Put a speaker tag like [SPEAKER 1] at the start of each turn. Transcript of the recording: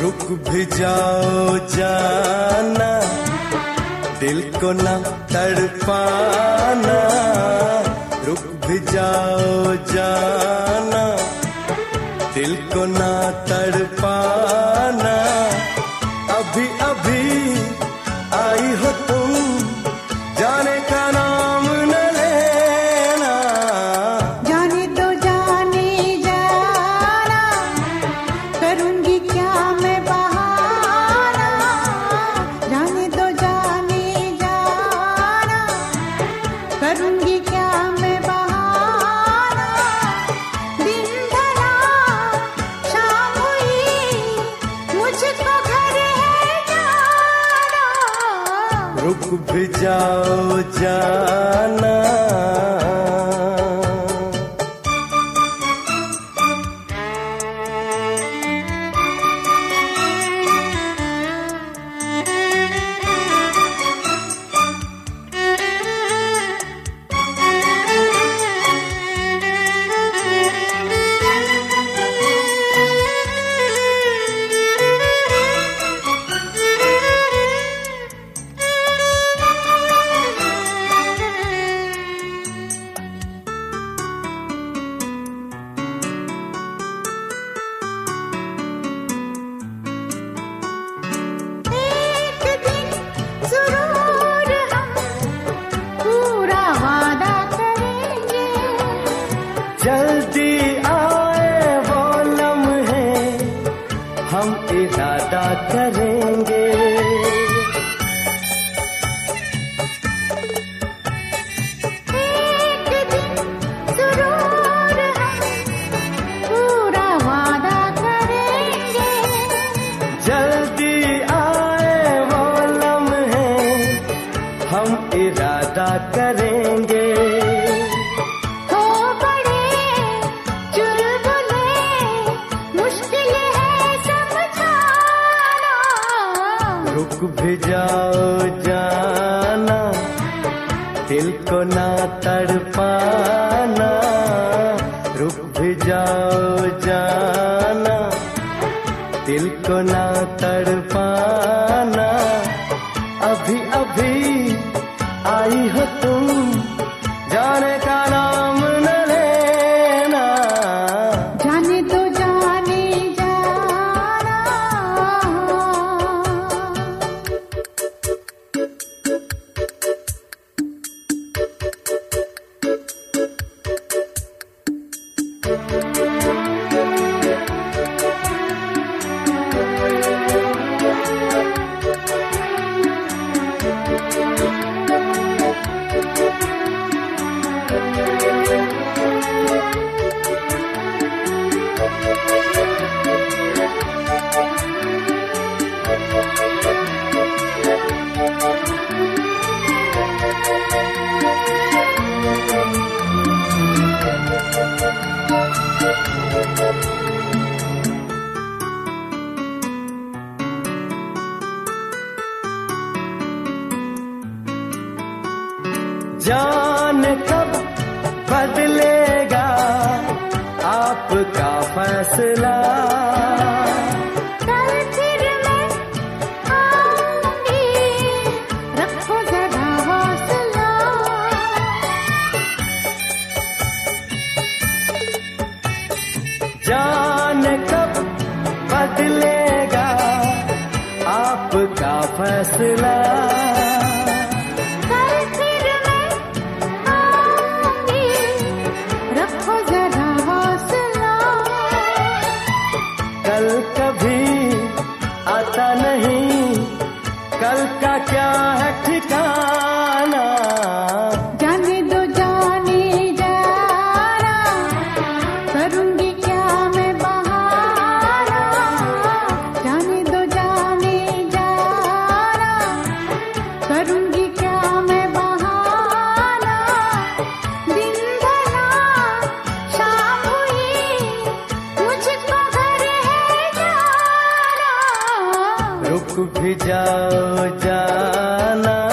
[SPEAKER 1] रुक भी जाओ जाना, दिल को ना तड़पाना। रुक भी जाओ जाना, दिल को ना तड़पाना। अभी अभी रुक भी जाओ जाना। जल्दी आए वो लम्हे हम इरादा करेंगे।
[SPEAKER 2] एक दिन
[SPEAKER 1] रुक भी जाओ जाना, दिल को ना तड़पाना। रुक भी जाओ जाना, दिल को ना तड़पाना जान कब बदलेगा आपका फैसला?
[SPEAKER 2] कल फिर मैं आऊँगी रखो जरा हौसला।
[SPEAKER 1] जान कब बदलेगा आपका फैसला? आता नहीं। कल का क्या है ठिकाना? रुक भी जाओ जाना।